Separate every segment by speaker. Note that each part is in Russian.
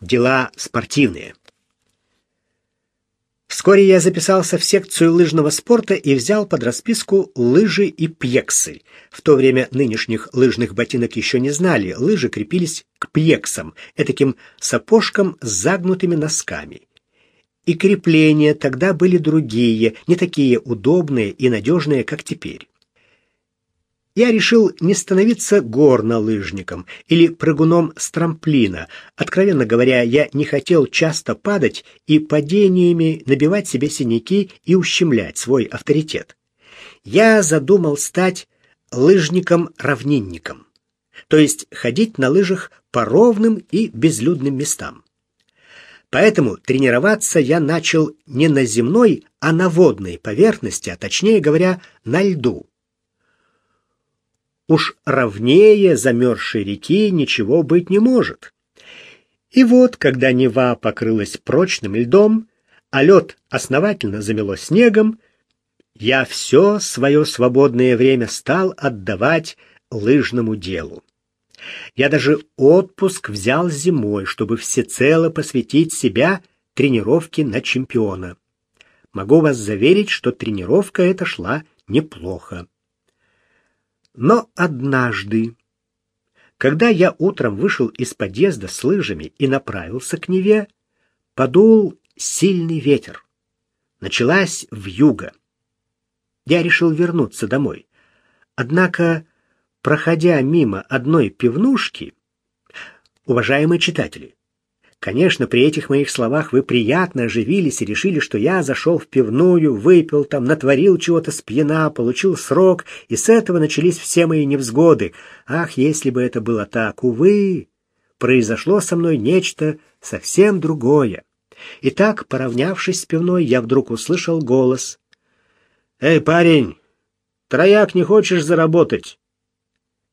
Speaker 1: Дела спортивные. Вскоре я записался в секцию лыжного спорта и взял под расписку лыжи и пьексы. В то время нынешних лыжных ботинок еще не знали, лыжи крепились к пьексам, этаким сапожкам с загнутыми носками. И крепления тогда были другие, не такие удобные и надежные, как теперь я решил не становиться горнолыжником или прыгуном с трамплина. Откровенно говоря, я не хотел часто падать и падениями набивать себе синяки и ущемлять свой авторитет. Я задумал стать лыжником-равнинником, то есть ходить на лыжах по ровным и безлюдным местам. Поэтому тренироваться я начал не на земной, а на водной поверхности, а точнее говоря, на льду. Уж ровнее замерзшей реки ничего быть не может. И вот, когда Нева покрылась прочным льдом, а лед основательно замело снегом, я все свое свободное время стал отдавать лыжному делу. Я даже отпуск взял зимой, чтобы всецело посвятить себя тренировке на чемпиона. Могу вас заверить, что тренировка эта шла неплохо. Но однажды, когда я утром вышел из подъезда с лыжами и направился к Неве, подул сильный ветер. Началась вьюга. Я решил вернуться домой. Однако, проходя мимо одной пивнушки, уважаемые читатели, Конечно, при этих моих словах вы приятно оживились и решили, что я зашел в пивную, выпил там, натворил чего-то с пьяна, получил срок, и с этого начались все мои невзгоды. Ах, если бы это было так! Увы, произошло со мной нечто совсем другое. Итак, поравнявшись с пивной, я вдруг услышал голос. «Эй, парень, трояк не хочешь заработать?»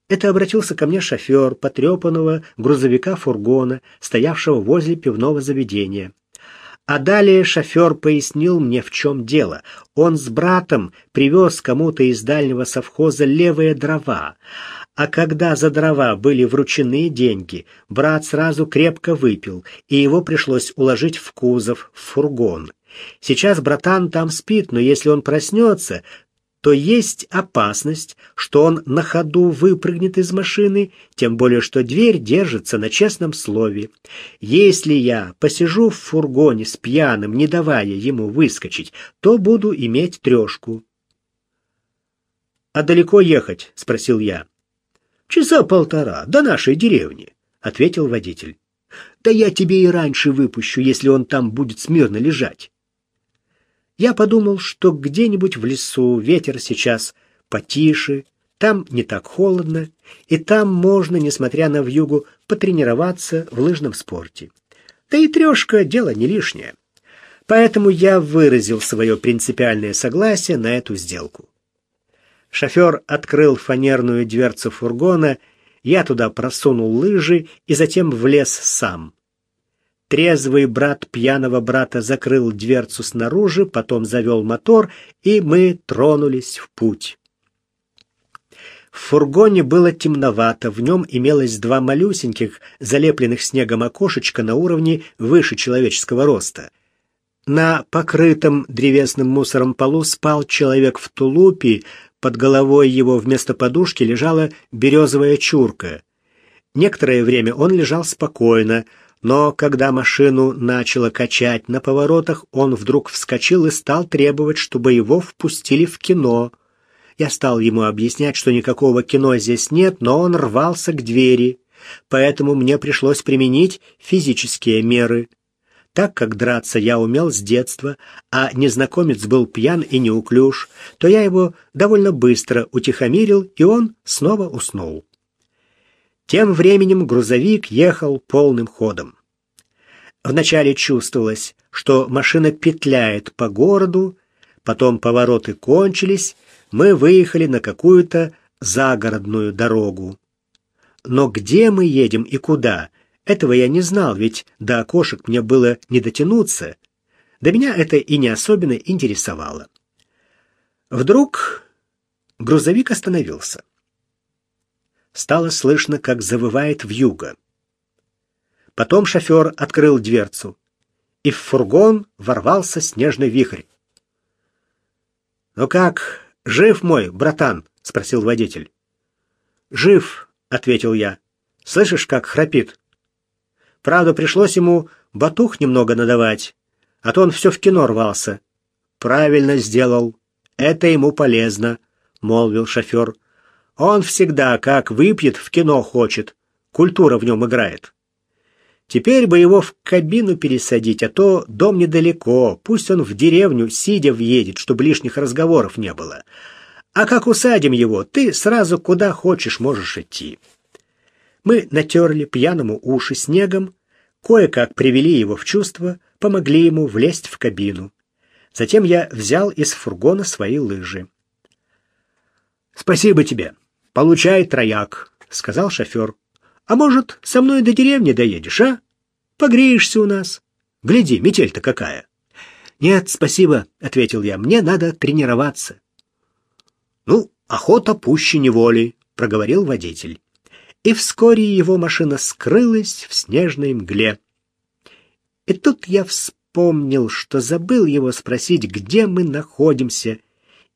Speaker 1: Это обратился ко мне шофер потрепанного грузовика-фургона, стоявшего возле пивного заведения. А далее шофер пояснил мне, в чем дело. Он с братом привез кому-то из дальнего совхоза левые дрова. А когда за дрова были вручены деньги, брат сразу крепко выпил, и его пришлось уложить в кузов, в фургон. Сейчас братан там спит, но если он проснется, то есть опасность, что он на ходу выпрыгнет из машины, тем более что дверь держится на честном слове. Если я посижу в фургоне с пьяным, не давая ему выскочить, то буду иметь трешку. «А далеко ехать?» — спросил я. «Часа полтора, до нашей деревни», — ответил водитель. «Да я тебе и раньше выпущу, если он там будет смирно лежать». Я подумал, что где-нибудь в лесу ветер сейчас потише, там не так холодно, и там можно, несмотря на вьюгу, потренироваться в лыжном спорте. Да и трешка — дело не лишнее. Поэтому я выразил свое принципиальное согласие на эту сделку. Шофер открыл фанерную дверцу фургона, я туда просунул лыжи и затем влез сам. Трезвый брат пьяного брата закрыл дверцу снаружи, потом завел мотор, и мы тронулись в путь. В фургоне было темновато, в нем имелось два малюсеньких, залепленных снегом окошечка на уровне выше человеческого роста. На покрытом древесным мусором полу спал человек в тулупе, под головой его вместо подушки лежала березовая чурка. Некоторое время он лежал спокойно, но когда машину начало качать на поворотах, он вдруг вскочил и стал требовать, чтобы его впустили в кино. Я стал ему объяснять, что никакого кино здесь нет, но он рвался к двери. Поэтому мне пришлось применить физические меры. Так как драться я умел с детства, а незнакомец был пьян и неуклюж, то я его довольно быстро утихомирил, и он снова уснул. Тем временем грузовик ехал полным ходом. Вначале чувствовалось, что машина петляет по городу, потом повороты кончились, мы выехали на какую-то загородную дорогу. Но где мы едем и куда, этого я не знал, ведь до окошек мне было не дотянуться. До меня это и не особенно интересовало. Вдруг грузовик остановился стало слышно, как завывает вьюга. Потом шофер открыл дверцу, и в фургон ворвался снежный вихрь. «Ну как, жив мой, братан?» — спросил водитель. «Жив», — ответил я. «Слышишь, как храпит?» Правда, пришлось ему батух немного надавать, а то он все в кино рвался. «Правильно сделал. Это ему полезно», — молвил шофер. «Он всегда, как выпьет, в кино хочет. Культура в нем играет». Теперь бы его в кабину пересадить, а то дом недалеко. Пусть он в деревню сидя въедет, чтобы лишних разговоров не было. А как усадим его, ты сразу куда хочешь можешь идти. Мы натерли пьяному уши снегом, кое-как привели его в чувство, помогли ему влезть в кабину. Затем я взял из фургона свои лыжи. «Спасибо тебе. Получай трояк», — сказал шофер. «А может, со мной до деревни доедешь, а? Погреешься у нас. Гляди, метель-то какая». «Нет, спасибо», — ответил я. «Мне надо тренироваться». «Ну, охота пуще неволи», — проговорил водитель. И вскоре его машина скрылась в снежной мгле. И тут я вспомнил, что забыл его спросить, где мы находимся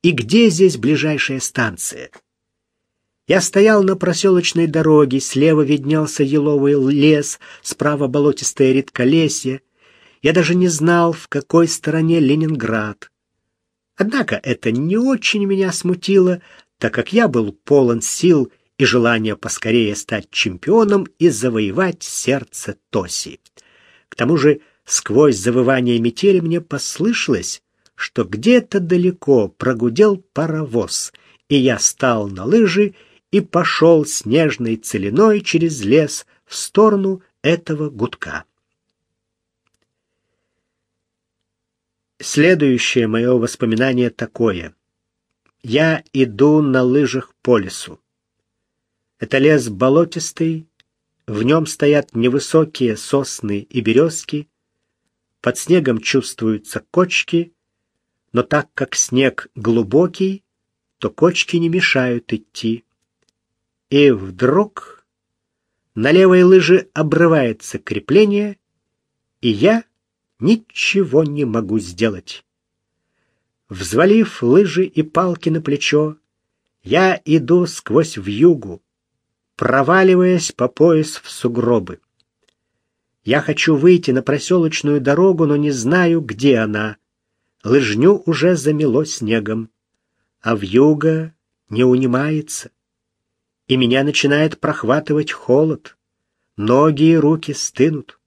Speaker 1: и где здесь ближайшая станция. Я стоял на проселочной дороге, слева виднелся еловый лес, справа болотистое редколесье. Я даже не знал, в какой стороне Ленинград. Однако это не очень меня смутило, так как я был полон сил и желания поскорее стать чемпионом и завоевать сердце Тоси. К тому же сквозь завывание метели мне послышалось, что где-то далеко прогудел паровоз, и я стал на лыжи и пошел снежной целиной через лес в сторону этого гудка. Следующее мое воспоминание такое. Я иду на лыжах по лесу. Это лес болотистый, в нем стоят невысокие сосны и березки, под снегом чувствуются кочки, но так как снег глубокий, то кочки не мешают идти. И вдруг на левой лыже обрывается крепление, и я ничего не могу сделать. Взвалив лыжи и палки на плечо, я иду сквозь вьюгу, проваливаясь по пояс в сугробы. Я хочу выйти на проселочную дорогу, но не знаю, где она. Лыжню уже замело снегом, а вьюга не унимается. И меня начинает прохватывать холод. Ноги и руки стынут.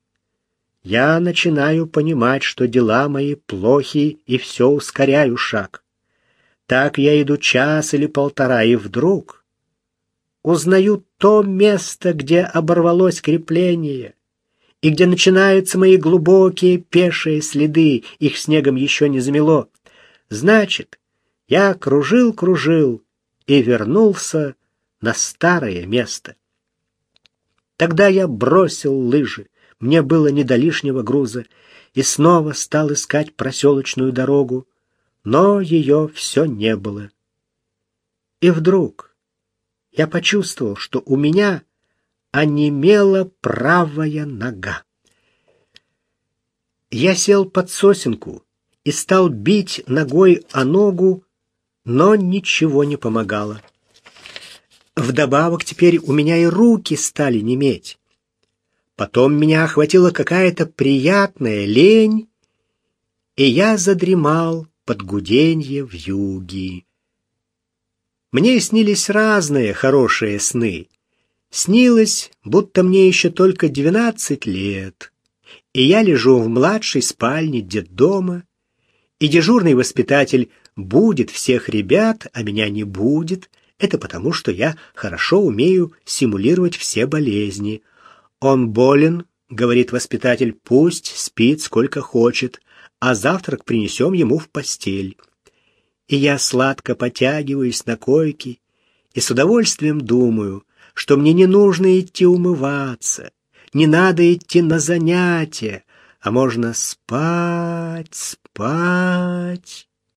Speaker 1: Я начинаю понимать, что дела мои плохи, и все ускоряю шаг. Так я иду час или полтора, и вдруг узнаю то место, где оборвалось крепление и где начинаются мои глубокие пешие следы, их снегом еще не замело. Значит, я кружил-кружил и вернулся на старое место. Тогда я бросил лыжи, мне было не до лишнего груза, и снова стал искать проселочную дорогу, но ее все не было. И вдруг я почувствовал, что у меня онемела правая нога. Я сел под сосенку и стал бить ногой о ногу, но ничего не помогало. Вдобавок теперь у меня и руки стали неметь. Потом меня охватила какая-то приятная лень, и я задремал под гуденье в юге. Мне снились разные хорошие сны. Снилось, будто мне еще только двенадцать лет, и я лежу в младшей спальне детдома, и дежурный воспитатель будет всех ребят, а меня не будет. Это потому, что я хорошо умею симулировать все болезни. Он болен, говорит воспитатель, пусть спит сколько хочет, а завтрак принесем ему в постель. И я сладко потягиваюсь на койке и с удовольствием думаю, что мне не нужно идти умываться, не надо идти на занятия, а можно спать, спать.